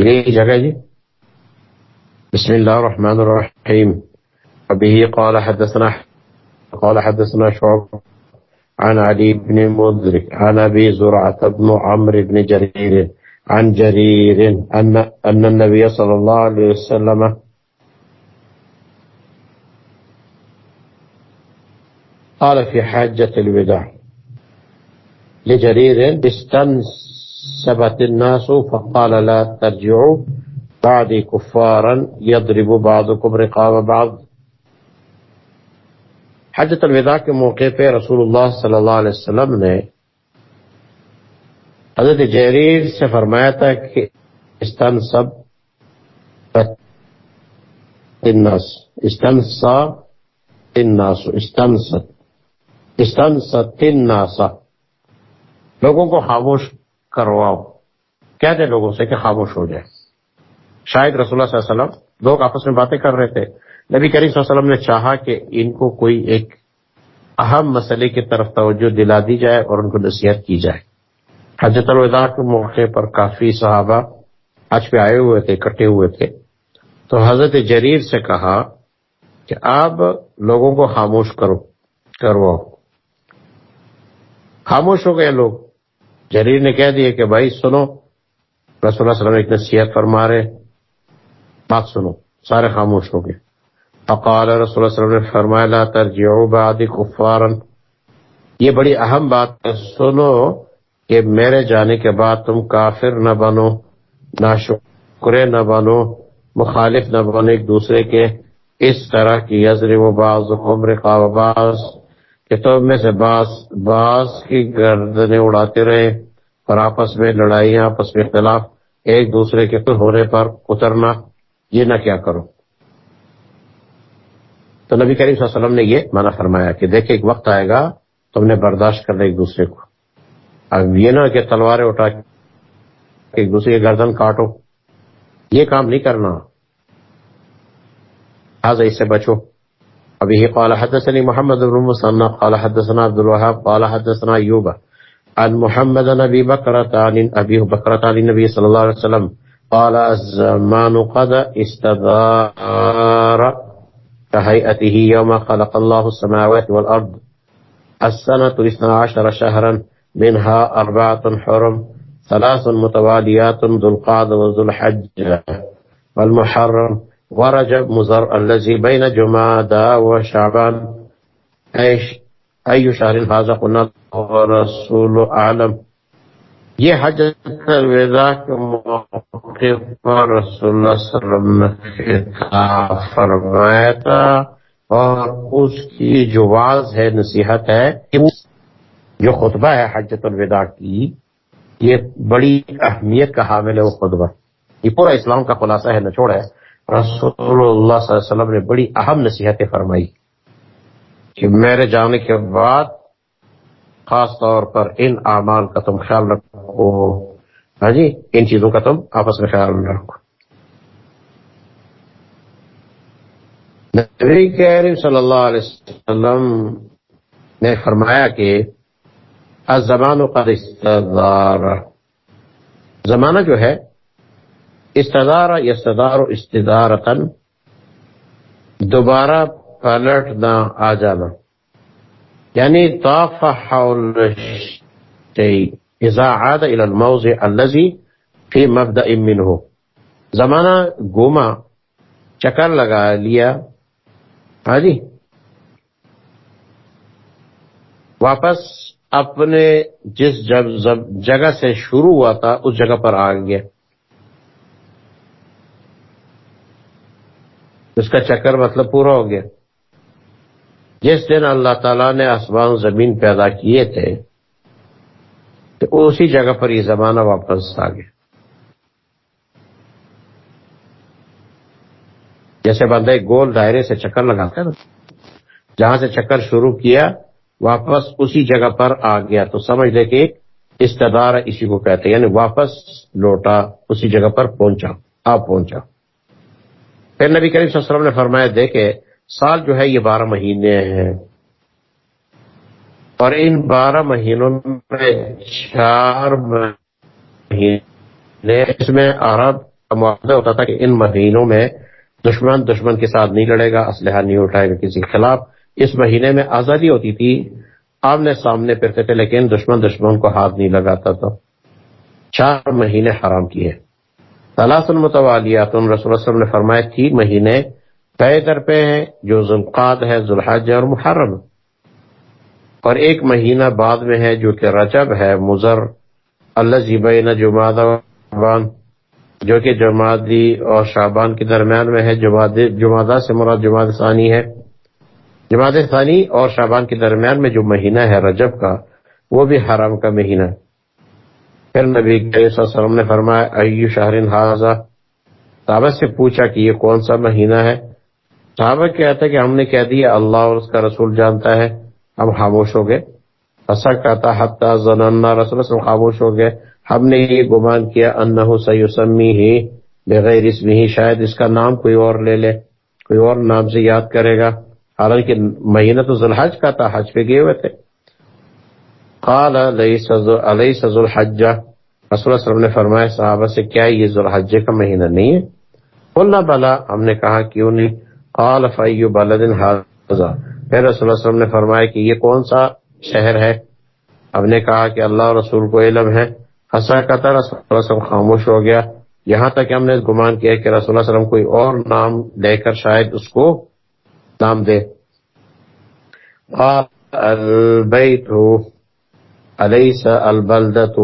گئی جگہ جی بسم الله الرحمن الرحيم. وبه قال حدثنا قال حدثنا شعب عن علي بن مدرك عن أبي زرعة بن عمرو بن جرير عن جرير أن, أن النبي صلى الله عليه وسلم قال في حاجة الوداع. لجرير استنسبت الناس فقال لا ترجعوا. بعدي كفارا يضرب بعضكم رقاب بعض. حجت الوداع کے موقع پہ رسول اللہ صلی اللہ علیہ وسلم نے حضرت جہریر سے فرمایا تھا کہ استن سب الناس استنسا الناس استنست استنست الناس۔ لوگوں کو خاموش کرواؤ۔ کہہ دے لوگوں سے کہ خاموش ہو جائے شاید رسول اللہ صلی اللہ علیہ وسلم لوگ آپس میں باتیں کر رہے تھے۔ نبی کریم صلی اللہ علیہ وسلم نے چاہا کہ ان کو کوئی ایک اہم مسئلے کی طرف توجہ دلا دی جائے اور ان کو نصیحت کی جائے۔ حضرت الوداع کے موقع پر کافی صحابہ آج پہ آئے ہوئے تھے، اکٹھے ہوئے تھے۔ تو حضرت جریر سے کہا کہ آپ لوگوں کو خاموش کرو کرو خاموش ہو گئے لوگ۔ جریر نے کہہ دیا کہ بھائی سنو، رسول اللہ صلی اللہ علیہ وسلم ایک نصیحت فرما رہے بات سنو، سارے خاموش ہو گئے۔ اقال رسول اللہ صلی اللہ علیہ وسلم نے فرمایا، لا ترجعوا بعد کفارا یہ بڑی اہم بات ہے۔ سنو کہ میرے جانے کے بعد تم کافر نہ بنو نہ شکرے نہ بنو، مخالف نہ بنو، ایک دوسرے کے اس طرح کی یزر و باز عمر و کہ تم میں سے باز باز کی گردنیں اڑاتے رہے، اور آپس میں لڑائیاں، آپس میں اختلاف، ایک دوسرے کے ہونے پر اترنا، یہ نہ کیا کرو۔ تو نبی کریم صلی اللہ علیہ وسلم نے یہ منع فرمایا کہ دیکھیں، ایک وقت آئے گا، تم نے برداشت کرنا ایک دوسرے کو۔ اب یہ نہ کہ تلواریں اٹھا ایک دوسرے کے گردن کاٹو۔ یہ کام نہیں کرنا۔ آج اس سے بچو۔ ابھی قال حدثني محمد بن مسنى قال حدثنا عبد الوهاب قال حدثنا أيوب عن محمد نبي بكرة عن ابي بكرة عن النبي صلى الله عليه وسلم قال الزمان قد استدار كهيئته يوم خلق الله السماوات والأرض. السنة اثنا عشر شهرا منها أربعة حرم ثلاث متواليات ذو القعد وذو الحج والمحرم. ورجب مزر الذي بين جمادى وشعبان. أي شهر هذا قلنا ورسول أعلم یہ حج الوداع کے موقع پر رسول اللہ صلی اللہ علیہ وسلم نے خطاب فرمایا تھا اور اس کی جو واضح ہے، نصیحت ہے جو خطبہ ہے حجت الوداع کی، یہ بڑی اہمیت کا حامل ہے وہ خطبہ۔ یہ پورا اسلام کا خلاصہ ہے نچوڑ ہے۔ رسول اللہ صلی اللہ علیہ وسلم نے بڑی اہم نصیحتیں فرمائی کہ میرے جانے کے بعد خاص طور پر ان اعمال کا تم خیال رکھو۔ ہاں جی ان چیزوں کا تم آپس میں خیال رکھو۔ نبی کریم صلی اللہ علیہ وسلم نے فرمایا کہ الزمان قد استدار۔ زمانہ جو ہے استدار یستدار استدارتن دوبارہ پلٹنا آ جانا۔ یعنی طاف حول اذا عاد الى الموضع الذي في مبدا منه۔ زمانہ گوما چکر لگا لیا۔ ہاں جی۔ واپس اپنے جس جگہ سے شروع ہوا تھا، اس جگہ پر آ گیا۔ اس کا چکر مطلب پورا ہو گیا۔ جس دن اللہ تعالیٰ نے آسمان زمین پیدا کیے تھے، تو اسی جگہ پر یہ زمانہ واپس آ گیا۔ جیسے بندہ گول دائرے سے چکر لگاتا ہے نا، جہاں سے چکر شروع کیا، واپس اسی جگہ پر آ گیا۔ تو سمجھ لے کہ استدار اسی کو کہتے ہیں یعنی واپس لوٹا، اسی جگہ پر پہنچا آپ پہنچا۔ پھر نبی کریم صلی اللہ علیہ وسلم نے فرمایا دیکھے سال جو ہے یہ بارہ مہینے ہیں۔ اور ان بارہ مہینوں میں چار مہینے اس میں عرب معاہدہ ہوتا تھا کہ ان مہینوں میں دشمن دشمن کے ساتھ نہیں لڑے گا، اسلحہ نہیں اٹھائے گا، کسی کے خلاف۔ اس مہینے میں آزادی ہوتی تھی، آمنے سامنے پھرتے تھے، لیکن دشمن دشمن کو ہاتھ نہیں لگاتا تھا۔ چار مہینے حرام کیے۔ تلاس المتوالیات رسول اللہ نے فرمایا، تین مہینے پے در پہ ہیں، جو ذوالقاد ہے، ذوالحج اور محرم۔ اور ایک مہینہ بعد میں ہے، جو کہ رجب ہے، مضر اللہ جیبین جمعہ جو کہ جماعتی اور شابان کے درمیان میں ہے۔ جماعت سے مراد جماعت ثانی ہے۔ جماعت ثانی اور شابان کے درمیان میں جو مہینہ ہے، رجب کا، وہ بھی حرام کا مہینہ۔ پھر نبی وسلم نے فرمایا، ایو شہرن حاضہ صحابہ سے پوچھا کہ یہ کون سا مہینہ ہے؟ صحابہ کہتا ہے کہ ہم نے کہہ دیا، اللہ اور اس کا رسول جانتا ہے، ہم خاموش ہو گئے۔ ایسا کہتا، حتیٰ زننا رسول اللہ خاموش ہو گئے۔ ہم نے یہ گمان کیا، انہو سیسمی ہی بغیر اسم ہی شاید اس کا نام کوئی اور لے لے، کوئی اور نام سے یاد کرے گا۔ حالانکہ مہینہ تو ذوالحج کا تھا، حج پہ گئے ہوئے تھے۔ قال علیہ سز الحج رسول اللہ نے فرمایا، صحابہ سے کیا یہ ذوالحج کا مہینہ نہیں ہے؟ قلنا، بلا ہم نے کہا، کیوں نہیں؟ قال فیو بلد حاضر پھر رسول اللہ وسلم نے فرمایا کہ یہ کون سا شہر ہے؟ ہم نے کہا کہ اللہ اور رسول کو علم ہے۔ ہنسا رسول اللہ وسلم خاموش ہو گیا۔ یہاں تک ہم نے گمان کیا کہ رسول اللہ وسلم کوئی اور نام لے کر شاید اس کو نام دے۔ البیت علیہ البلدت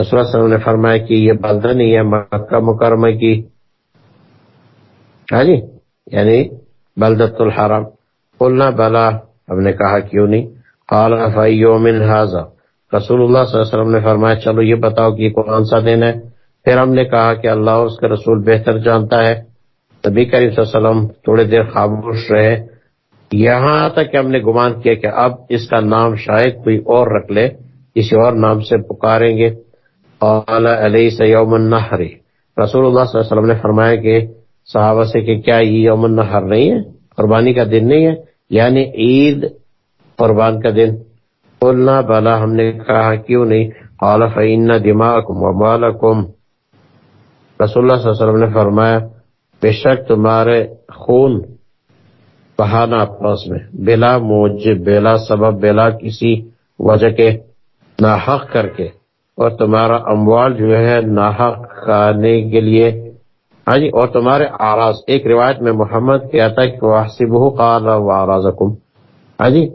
رسول اللہ علیہ وسلم نے فرمایا کہ یہ بلدہ نہیں ہے، مکہ مکرمہ کی۔ ہاں جی یعنی بلدت الحرام۔ قلنا بلا، ہم نے کہا کیوں نہیں؟ قال فیوم هذا رسول اللہ صلی اللہ علیہ وسلم نے فرمایا، چلو یہ بتاؤ کہ کون سا دن ہے۔ پھر ہم نے کہا کہ اللہ اور اس کے رسول بہتر جانتا ہے۔ نبی کریم صلی اللہ علیہ وسلم تھوڑے دیر خاموش رہے۔ یہاں تک کہ ہم نے گمان کیا کہ اب اس کا نام شاید کوئی اور رکھ لے، کسی اور نام سے پکاریں گے۔ قال علیہ سے یوم رسول اللہ صلی اللہ علیہ وسلم نے فرمایا کہ صحابہ سے کہ کیا یہ یوم النحر نہیں ہے؟ قربانی کا دن نہیں ہے؟ یعنی عید قربان کا دن۔ قلنا بلا، ہم نے کہا کیوں نہیں؟ قال فإن دماءکم ومالکم رسول اللہ صلی اللہ علیہ وسلم نے فرمایا، بے شک تمہارے خون بہانا آپس میں۔ بلا موجب، بلا سبب، بلا کسی وجہ کے ناحق کر کے۔ اور تمہارا اموال جو ہے ناحق کھانے کے لیے۔ ہاں جی اور تمہارے آراز ایک روایت میں محمد کہتا ہے کہ وحسبہ قال وآرازکم ہاں جی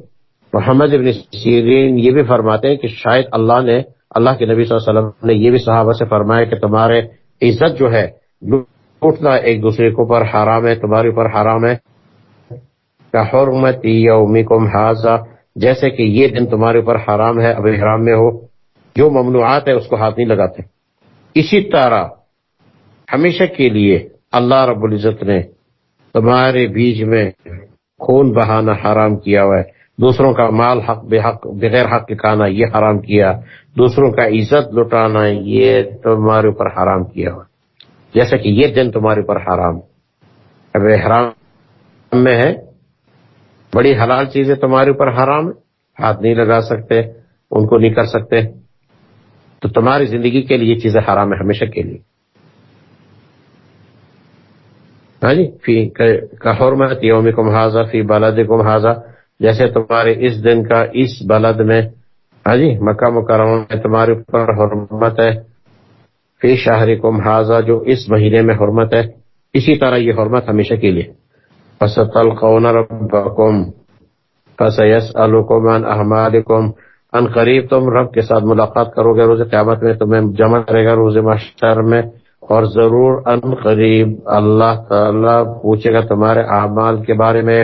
محمد ابن سیرین یہ بھی فرماتے ہیں کہ شاید اللہ نے، اللہ کے نبی صلی اللہ علیہ وسلم نے یہ بھی صحابہ سے فرمایا کہ تمہارے عزت جو ہے، لوٹنا ایک دوسرے کے اوپر حرام ہے، تمہارے اوپر حرام ہے۔ کہ حرمت یومکم حاضا جیسے کہ یہ دن تمہارے اوپر حرام ہے، اب احرام میں ہو، جو ممنوعات ہے اس کو ہاتھ نہیں لگاتے۔ اسی طرح ہمیشہ کے لیے اللہ رب العزت نے تمہارے بیچ میں خون بہانا حرام کیا ہوا ہے۔ دوسروں کا مال حق، بے حق، بغیر حق کے کھانا یہ حرام کیا۔ دوسروں کا عزت لٹانا یہ تمہارے اوپر حرام کیا ہوا جیسا کہ یہ دن تمہارے اوپر حرام اب حرام میں ہے بڑی حلال چیزیں تمہارے اوپر حرام ہے ہاتھ نہیں لگا سکتے، ان کو نہیں کر سکتے۔ تو تمہاری زندگی کے لیے یہ چیزیں حرام ہے ہمیشہ کے لیے۔ ہاں جی؟ فی حرمت یوم کم حاضہ فی بالد کم حاضہ جیسے تمہارے اس دن کا اس بلد میں ہاں جی مکہ مکرمہ میں تمہارے اوپر حرمت ہے۔ فی شاہر کم حاضہ جو اس مہینے میں حرمت ہے، اسی طرح یہ حرمت ہمیشہ کے لیے۔ فستلقون ربکم فسیسألکم عن احمالکم ان قریب تم رب کے ساتھ ملاقات کرو گے روز قیامت میں، تمہیں جمع کرے گا روز محشر میں، اور ضرور ان قریب اللہ تعالی پوچھے گا تمہارے اعمال کے بارے میں۔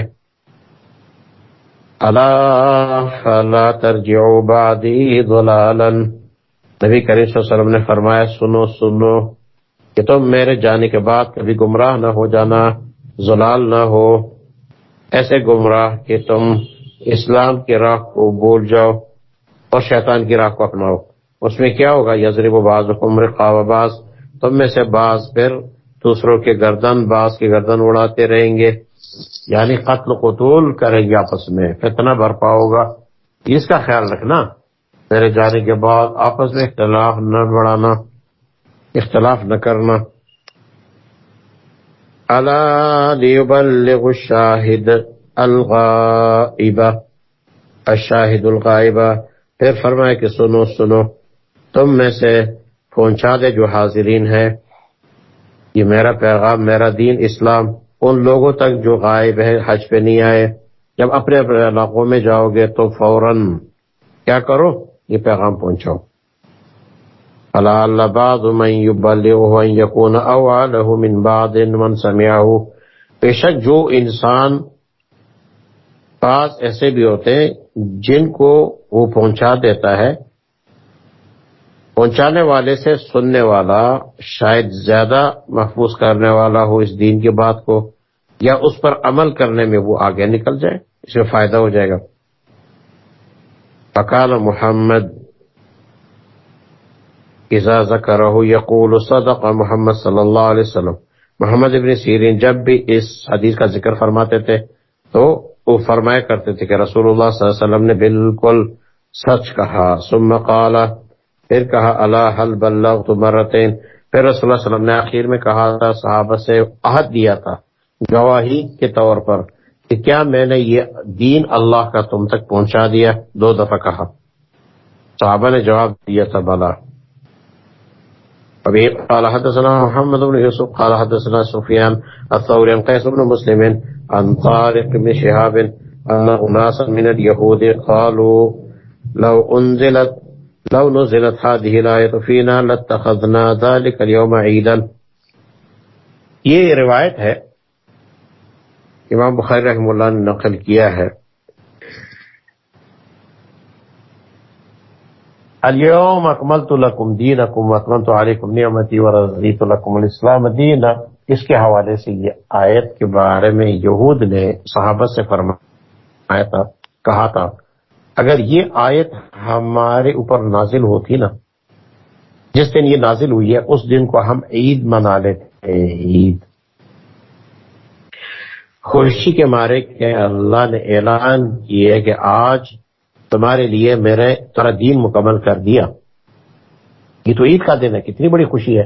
اللہ فلا ترجعوا بعدی ضلالا۔ نبی کریم صلی اللہ علیہ وسلم نے فرمایا، سنو سنو کہ تم میرے جانے کے بعد کبھی گمراہ نہ ہو جانا۔ زلال نہ ہو۔ ایسے گمراہ کہ تم اسلام کی راہ کو بول جاؤ اور شیطان کی راہ کو اپناؤ۔ اس میں کیا ہوگا؟ یزرب و باز عمر خواب باز تم میں سے بعض پھر دوسروں کے گردن، بعض کی گردن اڑاتے رہیں گے۔ یعنی قتل قتول کریں گے آپس میں۔ فتنہ برپا ہوگا۔ اس کا خیال رکھنا۔ میرے جانے کے بعد آپس میں اختلاف نہ بڑھانا، اختلاف نہ کرنا۔ الا لیبلغ الشاہد الغائبہ الشاہد الغائبہ پھر فرمائے کہ سنو سنو، تم میں سے پہنچا دے جو حاضرین ہے یہ میرا پیغام، میرا دین اسلام، ان لوگوں تک جو غائب ہے حج پہ نہیں آئے۔ جب اپنے اپنے علاقوں میں جاؤ گے تو فوراً کیا کرو؟ یہ پیغام پہنچاؤ۔ فلعل بعض من يبلغه ان يكون اواله من بعض من سمعه. بے شک جو انسان پاس ایسے بھی ہوتے ہیں جن کو وہ پہنچا دیتا ہے، پہنچانے والے سے سننے والا، شاید زیادہ محفوظ کرنے والا ہو اس دین کی بات کو، یا اس پر عمل کرنے میں وہ آگے نکل جائے، اس میں فائدہ ہو جائے گا۔ فقال محمد اذا ذکرہ یقول صدق محمد صلی اللہ علیہ وسلم۔ محمد ابن سیرین جب بھی اس حدیث کا ذکر فرماتے تھے تو وہ فرمایا کرتے تھے کہ رسول اللہ صلی اللہ علیہ وسلم نے بالکل سچ کہا۔ ثم قال، پھر کہا اللہ حل بلغت مرتين پھر رسول اللہ صلی اللہ علیہ وسلم نے آخر میں کہا تھا، صحابہ سے عہد دیا تھا گواہی کے طور پر کہ کیا میں نے یہ دین اللہ کا تم تک پہنچا دیا؟ دو دفعہ کہا۔ صحابہ نے جواب دیا تھا، بلا۔ ابھی قال حدثنا محمد بن يوسف، قال حدثنا سفيان الثوري عن قيس بن مسلم عن طارق بن شهاب ان اناسا من اليهود قالوا لو انزلت لو نزلت هذه الايه فينا لاتخذنا ذلك اليوم عيدا. یہ روایت ہے امام بخاری رحمہ اللہ نے نقل کیا ہے۔ اليوم اکملت لکم دینکم واکملت علیکم نعمتی ورضیت لکم الاسلام دینا اس کے حوالے سے یہ آیت کے بارے میں یہود نے صحابہ سے فرمایا تھا، کہا تھا، اگر یہ آیت ہمارے اوپر نازل ہوتی نا، جس دن یہ نازل ہوئی ہے، اس دن کو ہم عید منا لیتے عید۔ خوشی کے مارے کہ اللہ نے اعلان کیا کہ آج تمہارے لیے میرے ترا دین مکمل کر دیا۔ یہ تو عید کا دن ہے، کتنی بڑی خوشی ہے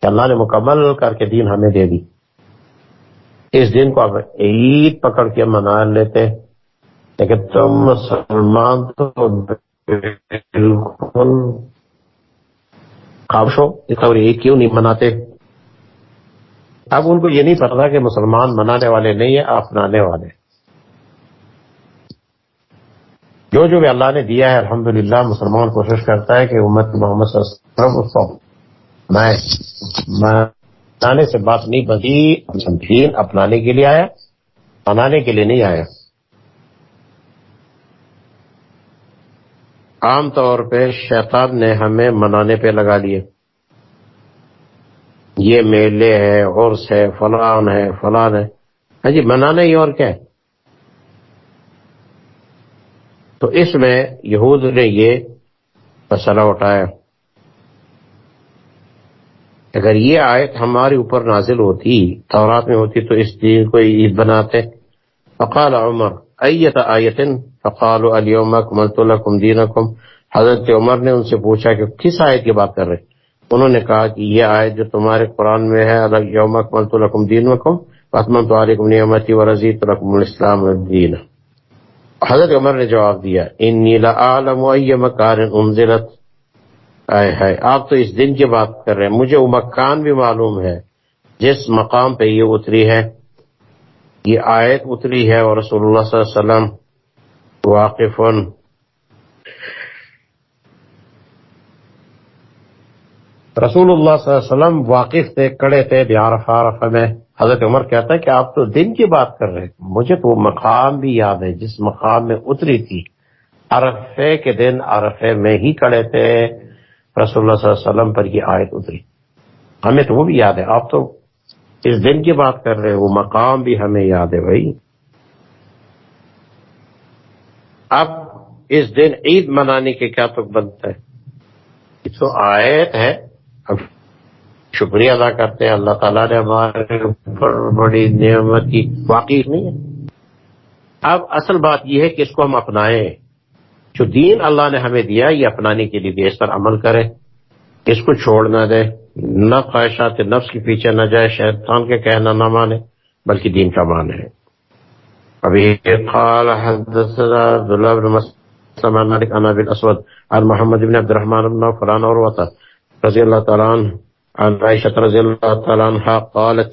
کہ اللہ نے مکمل کر کے دین ہمیں دے دی۔ اس دن کو اب عید پکڑ کے منا لیتے لیکن تم مسلمان تو بالکل خواہش ہو اور عید کیوں نہیں مناتے؟ اب ان کو یہ نہیں پتا کہ مسلمان منانے والے نہیں ہیں اپنانے والے جو جو بھی اللہ نے دیا ہے، الحمدللہ، مسلمان کوشش کرتا ہے کہ امت محمد صلی اللہ علیہ وسلم میں منانے سے بات نہیں بنتی دین اپنانے کے لیے آیا منانے کے لیے نہیں آیا۔ عام طور پہ شیطان نے ہمیں منانے پہ لگا لیے۔ یہ میلے ہے عرس ہے، فلان ہے فلان ہے۔ ہاں جی منانا ہی اور کیا ہے؟ تو اس میں یہود نے یہ مسئلہ اٹھایا۔ اگر یہ آیت ہمارے اوپر نازل ہوتی، تورات میں ہوتی، تو اس دین کو عید بناتے۔ فقال عمر، ایت آیت فقال اليوم اکملت لکم دینکم؟ حضرت عمر نے ان سے پوچھا کہ کس آیت کی بات کر رہے انہوں نے کہا کہ یہ آیت جو تمہارے قرآن میں ہے یوم اکملت لکم دینکم؟ فاتممت علیکم نعمتی ورزیت لکم الاسلام دین حضرت عمر نے جواب دیا، انی لعالم ای مکان انزلت. آئے ہے آپ تو اس دن کی بات کر رہے ہیں، مجھے وہ مکان بھی معلوم ہے، جس مقام پہ یہ اتری ہے۔ یہ آیت اتری ہے اور رسول اللہ صلی اللہ علیہ وسلم واقف رسول اللہ صلی اللہ علیہ وسلم واقف تھے کڑے تھے بیارف عرف میں۔ حضرت عمر کہتا ہے کہ آپ تو دن کی بات کر رہے ہیں۔ مجھے تو وہ مقام بھی یاد ہے، جس مقام میں اتری تھی۔ عرفے کے دن عرفے میں ہی کڑے تھے۔ رسول اللہ صلی اللہ علیہ وسلم پر یہ آیت اتری۔ ہمیں تو وہ بھی یاد ہے۔ آپ تو اس دن کی بات کر رہے ہیں، وہ مقام بھی ہمیں یاد ہے بھائی۔ اب اس دن عید منانے کے کیا تو بنتا ہے؟ تو آیت ہے۔ شکریہ ادا کرتے ہیں۔ اللہ تعالیٰ نے ہمارے اوپر بڑی نعمت کی واقعی نہیں ہے۔ اب اصل بات یہ ہے کہ اس کو ہم اپنائیں۔ جو دین اللہ نے ہمیں دیا یہ اپنانے کے لیے بھی اس پر عمل کرے اس کو چھوڑ نہ دے نہ خواہشات نفس کے پیچھے نہ جائے شیطان کے کہنا نہ مانے بلکہ دین کا مانے ابھی قال حدثنا عبد الله بن مسلم عن مالك عن ابي الاسود عن محمد بن عبد الرحمن بن فلان اور رضي الله تعالى عنه عن عائشة رضي الله تعالى عنها قالت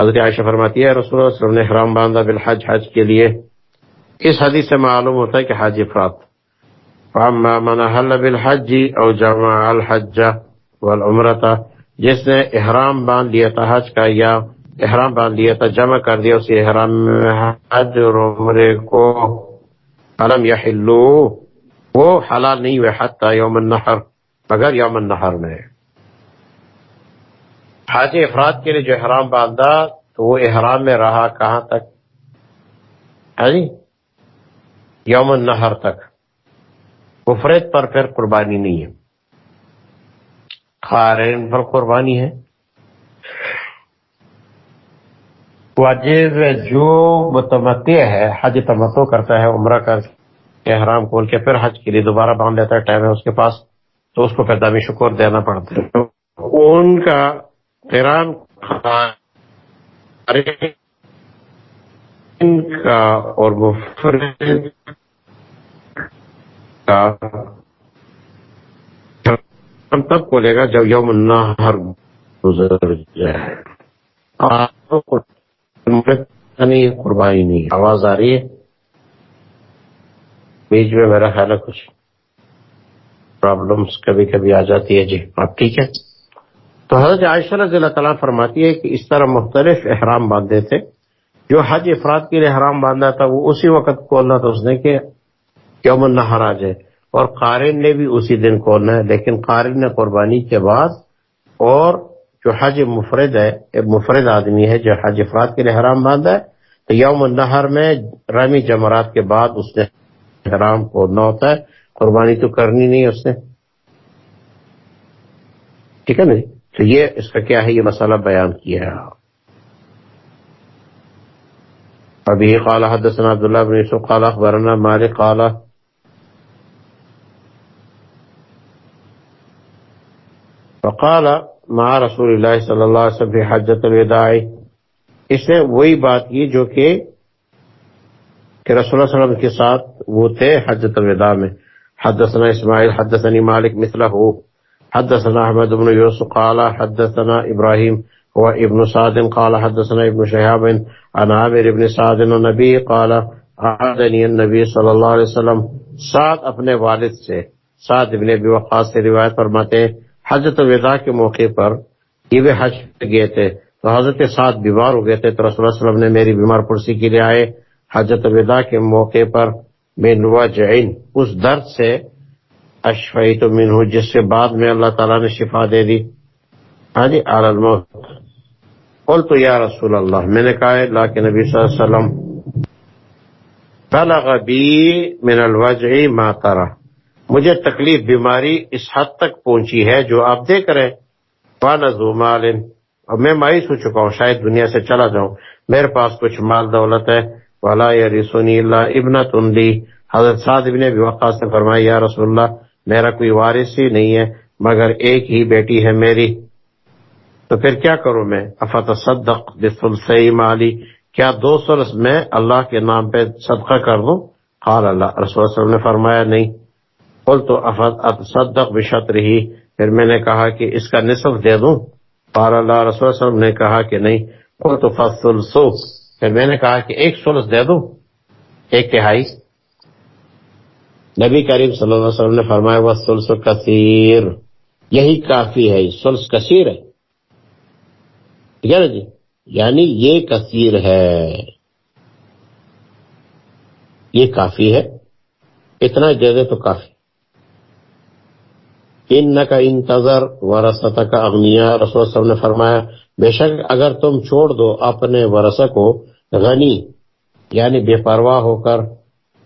حضرت عائشہ فرماتی ہے رسول اللہ علیہ وسلم نے احرام باندھا بالحج، حج کے لیے۔ اس حدیث سے معلوم ہوتا ہے کہ حج افراد۔ فاما من احل بالحج او جمع الحج والعمرہ جس نے احرام باندھ لیا تھا حج کا یا احرام باندھ لیا تھا، جمع کر دیا، اسی احرام میں حج اور عمرے کو علم یحلو وہ حلال نہیں ہوئے، حتی یوم النحر، مگر یوم النحر میں۔ حاج افراد کے لیے جو احرام باندھا تو وہ احرام میں رہا کہاں تک؟ ہے جی یوم النحر تک۔ مفرد پر پھر قربانی نہیں ہے۔ خارن پر قربانی ہے۔ واجب جو متمتع ہے، حج تمتو کرتا ہے، عمرہ کر کے احرام کھول کے پھر حج کے لیے دوبارہ باندھ لیتا ہے، ٹائم ہے اس کے پاس، تو اس کو پھر دامی شکر دینا پڑتا ہے۔ ان کا قرآن کا اور مفرد کا ہم تب کھولے گا جب یوم النہر گزر جائے۔ یعنی قربانی نہیں، آواز آ رہی ہے؟ بیچ میں میرا خیال ہے کچھ پرابلمس کبھی کبھی آ جاتی ہے۔ جی آپ ٹھیک ہے تو حضرت عائشہ رضی اللہ تعالیٰ فرماتی ہے کہ اس طرح مختلف احرام باندھے تھے۔ جو حج افراد کے لیے احرام باندھا تھا، وہ اسی وقت کھولنا تھا اس نے کہ یوم النہر آ جائے اور قارن نے بھی اسی دن کھولنا ہے۔ لیکن قارن نے قربانی کے بعد اور جو حج مفرد ہے، مفرد آدمی ہے، جو حج افراد کے لیے حرام باندھا ہے، تو یوم النہر میں رمی جمرات کے بعد اس نے حرام کھولنا ہوتا ہے۔ قربانی تو کرنی نہیں اس نے۔ ٹھیک ہے نا جی؟ تو یہ اس کا کیا ہے؟ یہ مسئلہ بیان کیا ہے۔ ابھی قال حدثنا عبداللہ بن یوسف قال اخبرنا مالک قال فقال مع رسول اللہ صلی اللہ علیہ وسلم حجت الوداع. اس نے وہی بات کی جو کہ کہ رسول اللہ علیہ وسلم کے ساتھ وہ تھے حجت الوداع میں۔ حدثنا اسماعیل حدثني مالک مثله حدثنا احمد بن یوسف قال حدثنا ابراہیم هو ابن سعد قال حدثنا ابن شهاب عن عامر ابن سعد النبي قال عادني النبي صلی اللہ علیہ وسلم. سعد اپنے والد سے، سعد ابن ابی وقاص سے روایت فرماتے ہیں، حضرت الوداع کے موقع پر یہ بھی حج گئے تھے، تو حضرت ساتھ بیمار ہو گئے تھے، تو رسول اللہ علیہ وسلم نے میری بیمار پرسی کے لیے آئے، حضرت الوداع کے موقع پر میں نوا جعین اس درد سے اشفئی تو من ہوں جس سے بعد میں اللہ تعالیٰ نے شفا دے دی۔ ہاں جی الموت۔ قل تو یا رسول اللہ، میں نے کہا اللہ کے نبی صلی اللہ علیہ وسلم، بلغ بی من الوجع ما ترى مجھے تکلیف، بیماری اس حد تک پہنچی ہے جو آپ دیکھ رہے مال اور میں مایوس ہو چکا ہوں، شاید دنیا سے چلا جاؤں۔ میرے پاس کچھ مال دولت ہے۔ والا یا رسونی اللہ ابن حضرت سعد ابن بھی وقاص نے فرمایا، یا رسول اللہ میرا کوئی وارث ہی نہیں ہے، مگر ایک ہی بیٹی ہے میری۔ تو پھر کیا کروں میں؟ افت صدق بسلسی مالی کیا دو سلس میں اللہ کے نام پہ صدقہ کر دوں؟ قال اللہ، رسول اللہ وسلم نے فرمایا، نہیں۔ قل تو افت صدق بشت رہی پھر میں نے کہا کہ اس کا نصف دے دوں۔ قال اللہ، رسول اللہ وسلم نے کہا کہ نہیں۔ قل تو فصل پھر میں نے کہا کہ ایک سلس دے دوں، ایک تہائی۔ نبی کریم صلی اللہ علیہ وسلم نے فرمایا، وہ سلس کثیر. یہی کافی ہے، سلس کثیر ہے۔ ٹھیک ہے نا جی؟ یعنی یہ کثیر ہے۔ یہ کافی ہے۔ اتنا دے دے تو کافی۔ ان کا انتظر ورثت کا اغنیا رسول صلی اللہ نے فرمایا، بے شک اگر تم چھوڑ دو اپنے ورثہ کو غنی یعنی بے پرواہ ہو کر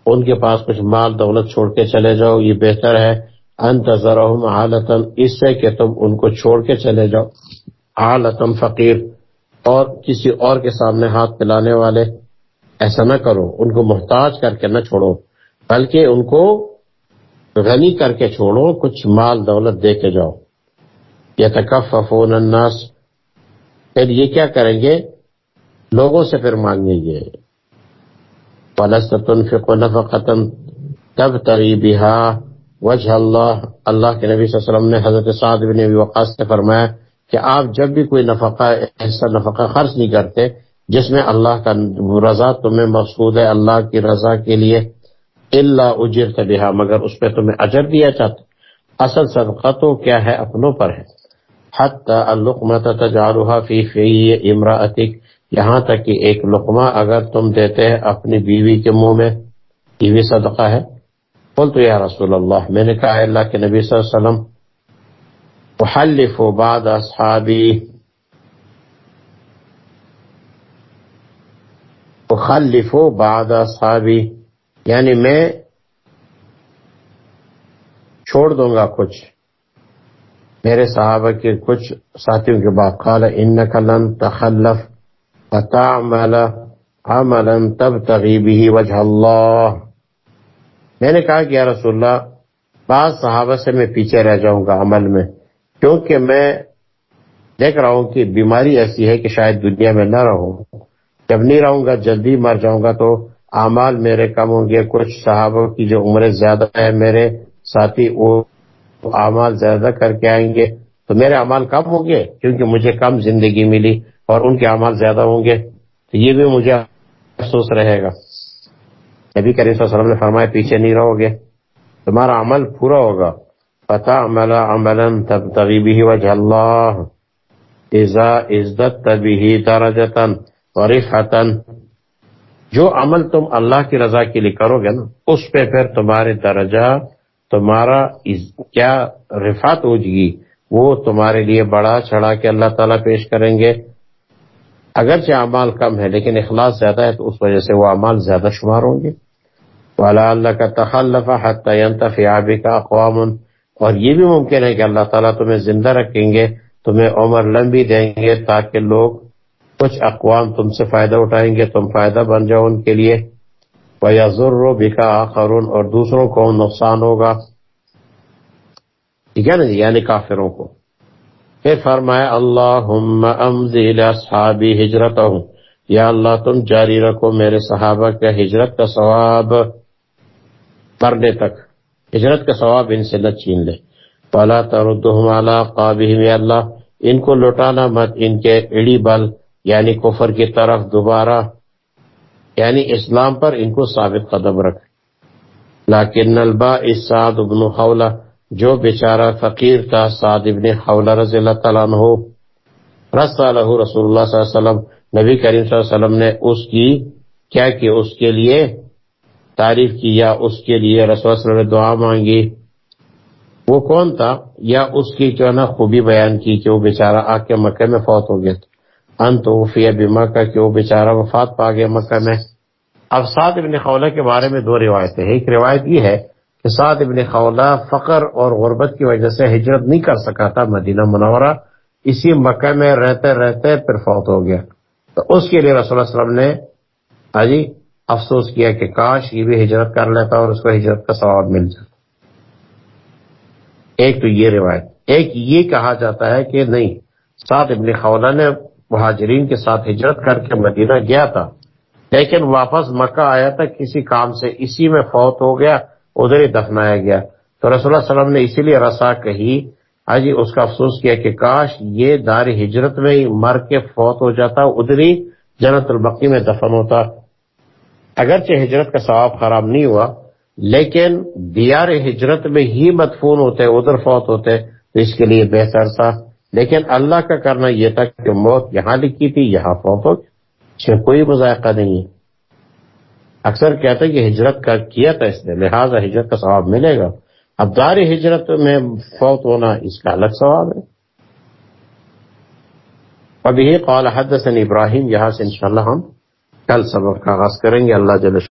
ان کے پاس کچھ مال دولت چھوڑ کے چلے جاؤ، یہ بہتر ہے۔ انتظرہم حالتن اس سے کہ تم ان کو چھوڑ کے چلے جاؤ۔ حالتن فقیر، اور کسی اور کے سامنے ہاتھ پلانے والے۔ ایسا نہ کرو، ان کو محتاج کر کے نہ چھوڑو، بلکہ ان کو غنی کر کے چھوڑو، کچھ مال دولت دے کے جاؤ۔ یا تکففون الناس۔ پھر یہ کیا کریں گے؟ لوگوں سے پھر مانگیں گے۔ فلست تب تری بہا وجہ اللہ۔ اللہ کے نبی صلی اللہ علیہ وسلم نے حضرت سعد بن نبی وقاص سے فرمایا کہ آپ جب بھی کوئی نفقہ، ایسا نفقہ خرچ نہیں کرتے جس میں اللہ کا رضا تمہیں مقصود ہے، اللہ کی رضا کے لیے اللہ اجر تبہا مگر اس پہ تمہیں اجر دیا چاہتے اصل صدقہ تو کیا ہے؟ اپنوں پر ہے۔ حتی اللقمت تجعلها فی فی امرأتک۔ یہاں تک کہ ایک لقمہ اگر تم دیتے ہیں اپنی بیوی کے منہ میں، یہ بھی صدقہ ہے۔ قلت یا رسول اللہ، میں نے کہا اللہ کے نبی صلی اللہ علیہ وسلم، احلف بعد اصحابی، اخلف بعد اصحابی یعنی میں چھوڑ دوں گا کچھ۔ میرے صحابہ کے کچھ ساتھیوں کے بعد قال انک لن تخلف۔ فتعمل عملا تبتغی به وجه اللہ میں نے کہا کہ یا رسول اللہ، بعض صحابہ سے میں پیچھے رہ جاؤں گا عمل میں، کیونکہ میں دیکھ رہا ہوں کہ بیماری ایسی ہے کہ شاید دنیا میں نہ رہوں۔ جب نہیں رہوں گا، جلدی مر جاؤں گا تو اعمال میرے کم ہوں گے۔ کچھ صحابہ کی جو عمریں زیادہ ہے، میرے ساتھی وہ اعمال زیادہ کر کے آئیں گے۔ تو میرے اعمال کم ہوں گے، کیونکہ مجھے کم زندگی ملی۔ اور ان کے اعمال زیادہ ہوں گے، تو یہ بھی مجھے افسوس رہے گا۔ نبی کریم صلی اللہ علیہ وسلم نے فرمایا، پیچھے نہیں رہو گے، تمہارا عمل پورا ہوگا۔ پتا عمل عملا تب تغیبی وجہ اللہ عزت تبھی درجتا ورفعتا جو عمل تم اللہ کی رضا کے لیے کرو گے نا، اس پہ پھر تمہارے درجہ، تمہارا کیا رفعت ہو جی وہ تمہارے لیے بڑا چڑھا کے اللہ تعالیٰ پیش کریں گے۔ اگرچہ اعمال کم ہے لیکن اخلاص زیادہ ہے تو اس وجہ سے وہ اعمال زیادہ شمار ہوں گے۔ والا اللہ کا تخلف حتى کا اقوام اور یہ بھی ممکن ہے کہ اللہ تعالیٰ تمہیں زندہ رکھیں گے، تمہیں عمر لمبی دیں گے تاکہ لوگ کچھ اقوام تم سے فائدہ اٹھائیں گے، تم فائدہ بن جاؤ ان کے لیے۔ یا ضرور بکا آخرون اور دوسروں کو نقصان ہوگا۔ ٹھیک ہے نا جی؟ یعنی کافروں کو۔ پھر فرمایا اللہ امزل اصحابی ہجرت ہوں یا اللہ، تم جاری رکھو میرے صحابہ کا ہجرت کا ثواب پڑنے تک، ہجرت کا ثواب ان سے نہ چھین لے۔ پلا تردہم علی قابہم یا اللہ، ان کو لوٹانا مت، ان کے اڑی بل یعنی کفر کی طرف دوبارہ یعنی اسلام پر ان کو ثابت قدم رکھ۔ لیکن البا اس سعد ابن خولہ جو بیچارہ فقیر تھا سعد ابن خولہ رضی اللہ تعالیٰ عنہ رسا رسول اللہ صلی اللہ علیہ وسلم، نبی کریم صلی اللہ علیہ وسلم نے اس کی کیا کہ اس کے لیے تعریف کی، یا اس کے لیے رسول اللہ علیہ وسلم نے دعا مانگی۔ وہ کون تھا؟ یا اس کی جو نا خوبی بیان کی کہ وہ بیچارہ آ کے مکہ میں فوت ہو گیا تھا۔ انت بیما کا کہ وہ بیچارہ وفات پا گیا مکہ میں۔ اب سعد ابن خولہ کے بارے میں دو روایتیں ہیں۔ ایک روایت یہ ہے سعد ابن خولہ فقر اور غربت کی وجہ سے ہجرت نہیں کر سکا تھا مدینہ منورہ، اسی مکہ میں رہتے رہتے پھر فوت ہو گیا۔ تو اس کے لیے رسول اللہ علیہ وسلم نے حاجی افسوس کیا کہ کاش یہ بھی ہجرت کر لیتا اور اس کو ہجرت کا ثواب مل جاتا۔ ایک تو یہ روایت، ایک یہ کہا جاتا ہے کہ نہیں، سعد ابن خولہ نے مہاجرین کے ساتھ ہجرت کر کے مدینہ گیا تھا، لیکن واپس مکہ آیا تھا، کسی کام سے اسی میں فوت ہو گیا۔ ادھر ہی دفنایا گیا۔ تو رسول اللہ علیہ وسلم نے اسی لیے رسا کہی، حاجی، اس کا افسوس کیا کہ کاش یہ دار ہجرت میں ہی مر کے فوت ہو جاتا، ادھر ہی جنت البقی میں دفن ہوتا۔ اگرچہ ہجرت کا ثواب خراب نہیں ہوا، لیکن دیار ہجرت میں ہی مدفون ہوتے، ادھر فوت ہوتے، تو اس کے لیے بہتر تھا۔ لیکن اللہ کا کرنا یہ تھا کہ موت یہاں لکھی تھی، یہاں فوت ہو اس میں کوئی مذائقہ نہیں۔ ہے اکثر کہتے ہیں کہ ہجرت کا کیا تھا اس نے؟ لہٰذا ہجرت کا ثواب ملے گا۔ اب دار ہجرت میں فوت ہونا اس کا الگ ثواب ہے۔ ابھی قال حدثن ابراہیم، یہاں سے انشاءاللہ ہم کل سبق کا آغاز کریں گے۔ اللہ جل